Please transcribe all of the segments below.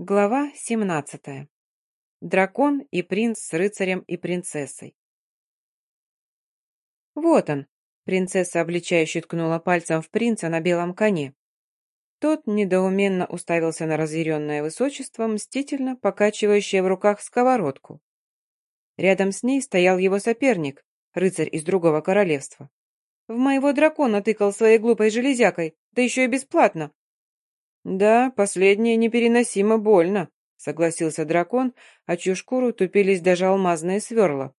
Глава 17. Дракон и принц с рыцарем и принцессой. Вот он. Принцесса обличающе ткнула пальцем в принца на белом коне. Тот недоуменно уставился на разъяренное высочество, мстительно покачивающее в руках сковородку. Рядом с ней стоял его соперник, рыцарь из другого королевства. В моего дракона тыкал своей глупой железякой, да еще и бесплатно, «Да, последнее непереносимо больно», — согласился дракон, а чью шкуру тупились даже алмазные сверла.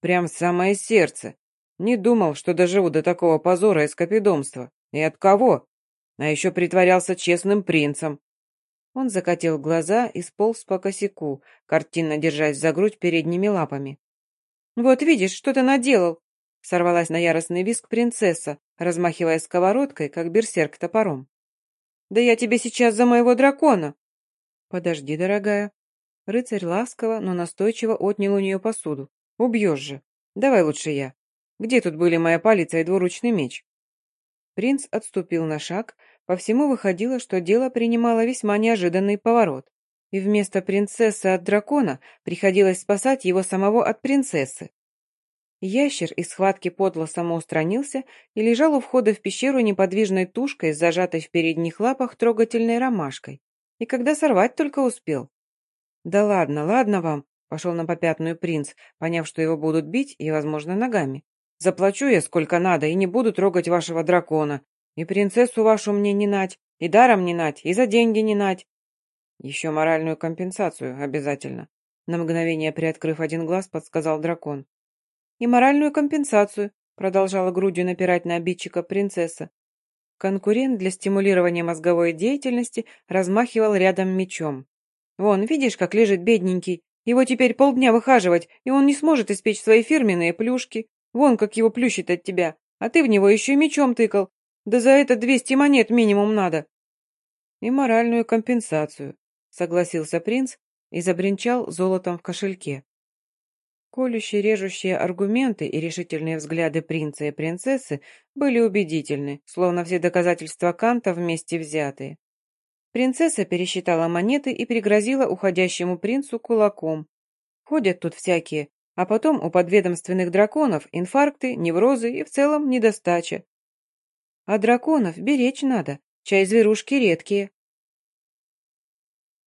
«Прям самое сердце. Не думал, что доживу до такого позора и скопидомства. И от кого? А еще притворялся честным принцем». Он закатил глаза и сполз по косяку, картинно держась за грудь передними лапами. «Вот видишь, что ты наделал!» Сорвалась на яростный виск принцесса, размахивая сковородкой, как берсерк топором. Да я тебе сейчас за моего дракона!» «Подожди, дорогая». Рыцарь ласково, но настойчиво отнял у нее посуду. «Убьешь же. Давай лучше я. Где тут были моя палица и двуручный меч?» Принц отступил на шаг. По всему выходило, что дело принимало весьма неожиданный поворот. И вместо принцессы от дракона приходилось спасать его самого от принцессы. Ящер из схватки подло самоустранился и лежал у входа в пещеру неподвижной тушкой, зажатой в передних лапах трогательной ромашкой. И когда сорвать только успел. «Да ладно, ладно вам», — пошел на попятную принц, поняв, что его будут бить и, возможно, ногами. «Заплачу я сколько надо и не буду трогать вашего дракона. И принцессу вашу мне не нать, и даром не нать, и за деньги не нать. Еще моральную компенсацию обязательно». На мгновение приоткрыв один глаз, подсказал дракон и моральную компенсацию», продолжала грудью напирать на обидчика принцесса. Конкурент для стимулирования мозговой деятельности размахивал рядом мечом. «Вон, видишь, как лежит бедненький? Его теперь полдня выхаживать, и он не сможет испечь свои фирменные плюшки. Вон, как его плющит от тебя, а ты в него еще и мечом тыкал. Да за это двести монет минимум надо». «И моральную компенсацию», — согласился принц и забринчал золотом в кошельке. Колющие режущие аргументы и решительные взгляды принца и принцессы были убедительны, словно все доказательства Канта вместе взятые. Принцесса пересчитала монеты и пригрозила уходящему принцу кулаком. Ходят тут всякие, а потом у подведомственных драконов инфаркты, неврозы и в целом недостача. А драконов беречь надо, чай зверушки редкие.